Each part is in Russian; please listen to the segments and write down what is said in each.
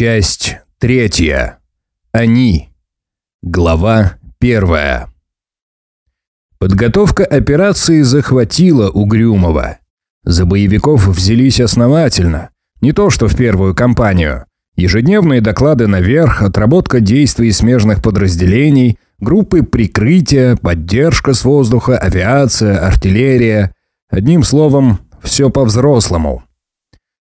Часть третья. Они. Глава первая. Подготовка операции захватила Угрюмова. За боевиков взялись основательно. Не то что в первую кампанию. Ежедневные доклады наверх, отработка действий смежных подразделений, группы прикрытия, поддержка с воздуха, авиация, артиллерия. Одним словом, все по-взрослому.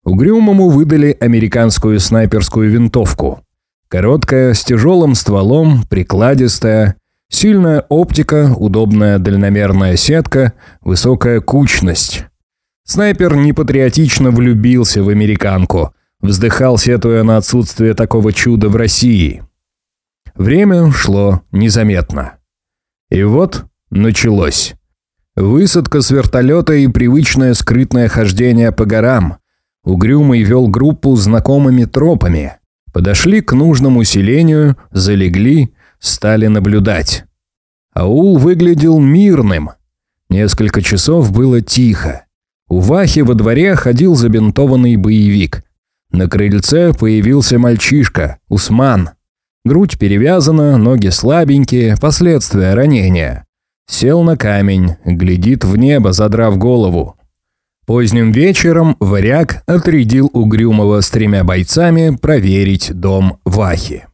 Угрюмому выдали американскую снайперскую винтовку. Короткая, с тяжелым стволом, прикладистая, сильная оптика, удобная дальномерная сетка, высокая кучность. Снайпер непатриотично влюбился в американку, вздыхал, сетуя на отсутствие такого чуда в России. Время шло незаметно. И вот началось. Высадка с вертолета и привычное скрытное хождение по горам – Угрюмый вел группу знакомыми тропами. Подошли к нужному селению, залегли, стали наблюдать. Аул выглядел мирным. Несколько часов было тихо. У Вахи во дворе ходил забинтованный боевик. На крыльце появился мальчишка, Усман. Грудь перевязана, ноги слабенькие, последствия ранения. Сел на камень, глядит в небо, задрав голову. Поздним вечером варяг отрядил Угрюмова с тремя бойцами проверить дом Вахи.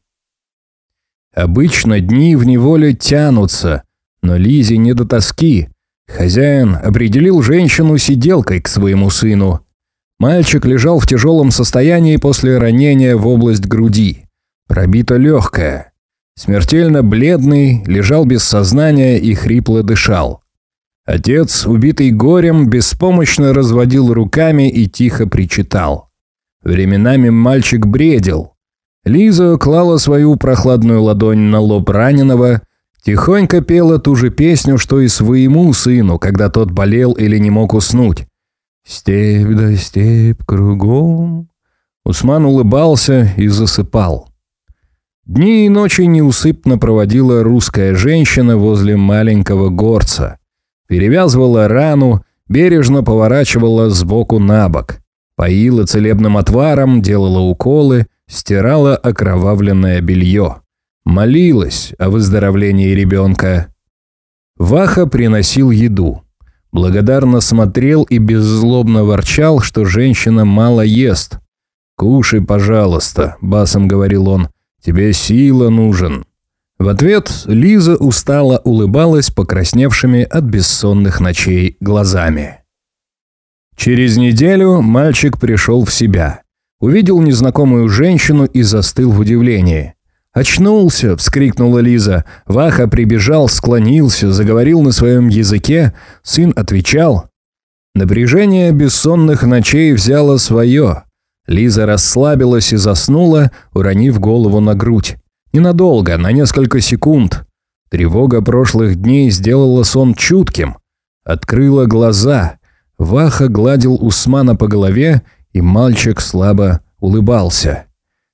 Обычно дни в неволе тянутся, но Лизе не до тоски. Хозяин определил женщину сиделкой к своему сыну. Мальчик лежал в тяжелом состоянии после ранения в область груди. Пробито легкое. Смертельно бледный, лежал без сознания и хрипло дышал. Отец, убитый горем, беспомощно разводил руками и тихо причитал. Временами мальчик бредил. Лиза клала свою прохладную ладонь на лоб раненого, тихонько пела ту же песню, что и своему сыну, когда тот болел или не мог уснуть. «Степь да степь кругом». Усман улыбался и засыпал. Дни и ночи неусыпно проводила русская женщина возле маленького горца – Перевязывала рану, бережно поворачивала сбоку на бок. Поила целебным отваром, делала уколы, стирала окровавленное белье. Молилась о выздоровлении ребенка. Ваха приносил еду. Благодарно смотрел и беззлобно ворчал, что женщина мало ест. «Кушай, пожалуйста», — басом говорил он, — «тебе сила нужен». В ответ Лиза устало улыбалась покрасневшими от бессонных ночей глазами. Через неделю мальчик пришел в себя. Увидел незнакомую женщину и застыл в удивлении. «Очнулся!» – вскрикнула Лиза. Ваха прибежал, склонился, заговорил на своем языке. Сын отвечал. Напряжение бессонных ночей взяло свое. Лиза расслабилась и заснула, уронив голову на грудь. Ненадолго, на несколько секунд. Тревога прошлых дней сделала сон чутким. Открыла глаза. Ваха гладил Усмана по голове, и мальчик слабо улыбался.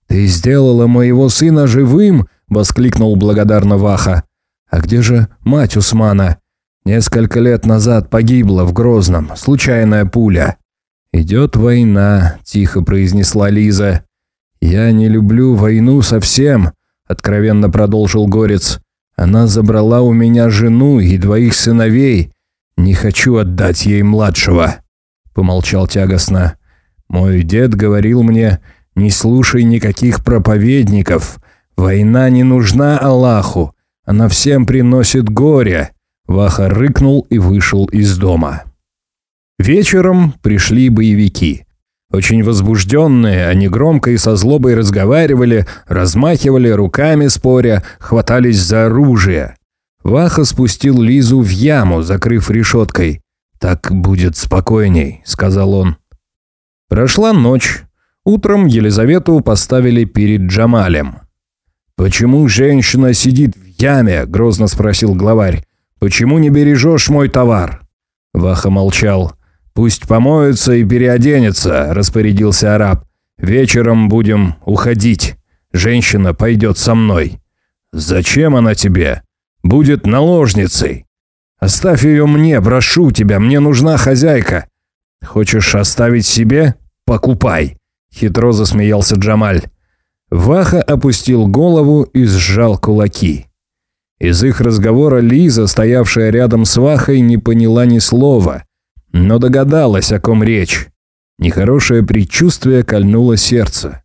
«Ты сделала моего сына живым!» — воскликнул благодарно Ваха. «А где же мать Усмана?» «Несколько лет назад погибла в Грозном. Случайная пуля». «Идет война», — тихо произнесла Лиза. «Я не люблю войну совсем откровенно продолжил Горец. Она забрала у меня жену и двоих сыновей. Не хочу отдать ей младшего. Помолчал тягостно. Мой дед говорил мне, не слушай никаких проповедников. Война не нужна Аллаху. Она всем приносит горе. Ваха рыкнул и вышел из дома. Вечером пришли боевики. Очень возбужденные, они громко и со злобой разговаривали, размахивали руками споря, хватались за оружие. Ваха спустил Лизу в яму, закрыв решеткой. «Так будет спокойней», — сказал он. Прошла ночь. Утром Елизавету поставили перед Джамалем. «Почему женщина сидит в яме?» — грозно спросил главарь. «Почему не бережешь мой товар?» Ваха молчал. «Пусть помоется и переоденется», – распорядился араб. «Вечером будем уходить. Женщина пойдет со мной». «Зачем она тебе?» «Будет наложницей». «Оставь ее мне, прошу тебя, мне нужна хозяйка». «Хочешь оставить себе? Покупай», – хитро засмеялся Джамаль. Ваха опустил голову и сжал кулаки. Из их разговора Лиза, стоявшая рядом с Вахой, не поняла ни слова, но догадалась, о ком речь. Нехорошее предчувствие кольнуло сердце.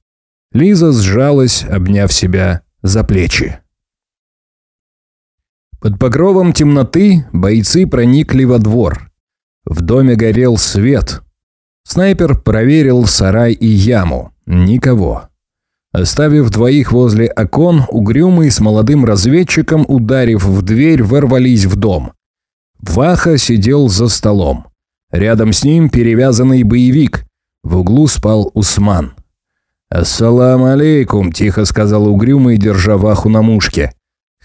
Лиза сжалась, обняв себя за плечи. Под покровом темноты бойцы проникли во двор. В доме горел свет. Снайпер проверил сарай и яму. Никого. Оставив двоих возле окон, угрюмый с молодым разведчиком, ударив в дверь, ворвались в дом. Ваха сидел за столом. Рядом с ним перевязанный боевик. В углу спал Усман. «Ассалам алейкум», – тихо сказал угрюмый, держа Ваху на мушке.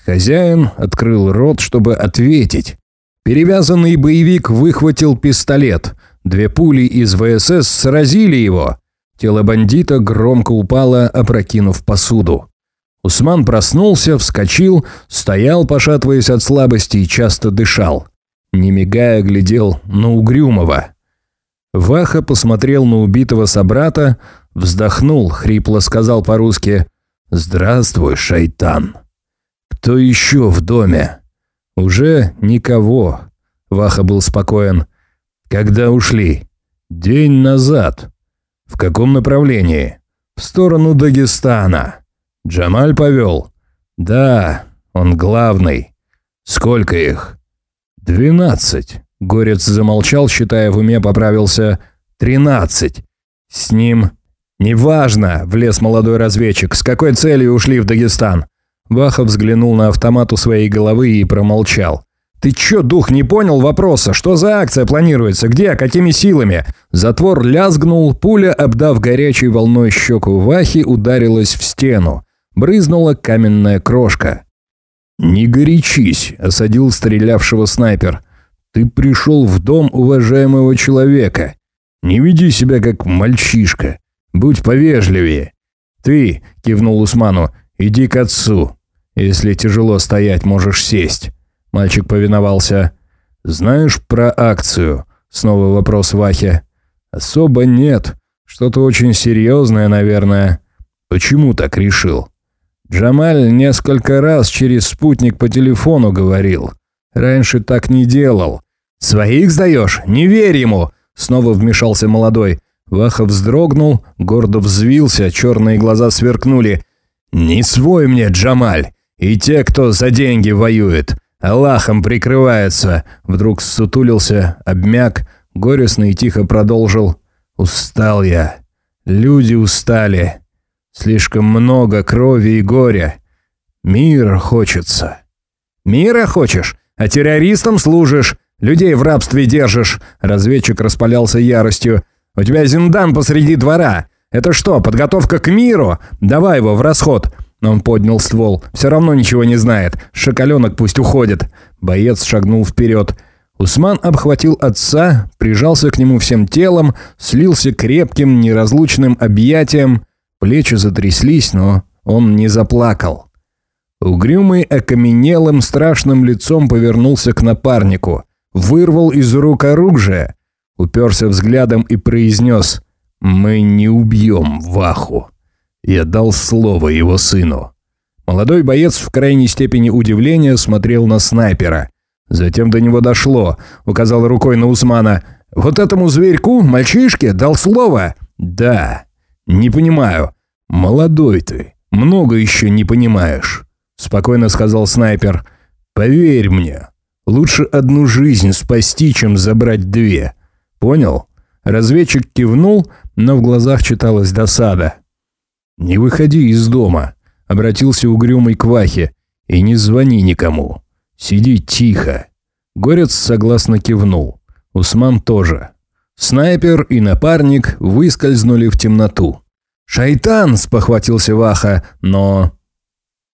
Хозяин открыл рот, чтобы ответить. Перевязанный боевик выхватил пистолет. Две пули из ВСС сразили его. Тело бандита громко упало, опрокинув посуду. Усман проснулся, вскочил, стоял, пошатываясь от слабости и часто дышал. Не мигая, глядел на Угрюмого. Ваха посмотрел на убитого собрата, вздохнул, хрипло сказал по-русски «Здравствуй, шайтан». «Кто еще в доме?» «Уже никого», — Ваха был спокоен. «Когда ушли?» «День назад». «В каком направлении?» «В сторону Дагестана». «Джамаль повел?» «Да, он главный». «Сколько их?» «Двенадцать». Горец замолчал, считая в уме, поправился. «Тринадцать». «С ним...» «Неважно», — влез молодой разведчик. «С какой целью ушли в Дагестан?» Вахов взглянул на автомат у своей головы и промолчал. «Ты чё, дух, не понял вопроса? Что за акция планируется? Где? Какими силами?» Затвор лязгнул, пуля, обдав горячей волной щеку Вахи, ударилась в стену. Брызнула каменная крошка. «Не горячись», – осадил стрелявшего снайпер. «Ты пришел в дом уважаемого человека. Не веди себя как мальчишка. Будь повежливее». «Ты», – кивнул Усману, – «иди к отцу. Если тяжело стоять, можешь сесть». Мальчик повиновался. «Знаешь про акцию?» Снова вопрос Вахе. «Особо нет. Что-то очень серьезное, наверное». «Почему так решил?» Джамаль несколько раз через спутник по телефону говорил. Раньше так не делал. «Своих сдаешь? Не верь ему!» Снова вмешался молодой. Ваха вздрогнул, гордо взвился, черные глаза сверкнули. «Не свой мне, Джамаль! И те, кто за деньги воюет, Аллахом прикрывается. Вдруг сутулился, обмяк, горестно и тихо продолжил. Устал я. Люди устали. Слишком много крови и горя. Мира хочется. Мира хочешь? А террористам служишь? Людей в рабстве держишь? Разведчик распалялся яростью. У тебя зиндан посреди двора. Это что, подготовка к миру? Давай его в расход. Он поднял ствол. Все равно ничего не знает. Шоколенок пусть уходит. Боец шагнул вперед. Усман обхватил отца, прижался к нему всем телом, слился крепким, неразлучным объятием. Плечи затряслись, но он не заплакал. Угрюмый окаменелым страшным лицом повернулся к напарнику. Вырвал из рук оружие. Уперся взглядом и произнес «Мы не убьем Ваху». Я дал слово его сыну. Молодой боец в крайней степени удивления смотрел на снайпера. Затем до него дошло, указал рукой на Усмана. «Вот этому зверьку, мальчишке, дал слово?» «Да». «Не понимаю». «Молодой ты, много еще не понимаешь», – спокойно сказал снайпер. «Поверь мне, лучше одну жизнь спасти, чем забрать две. Понял?» Разведчик кивнул, но в глазах читалась досада. «Не выходи из дома», — обратился угрюмый к Вахе, — «и не звони никому. Сиди тихо». Горец согласно кивнул. Усман тоже. Снайпер и напарник выскользнули в темноту. «Шайтан!» – спохватился Ваха, но...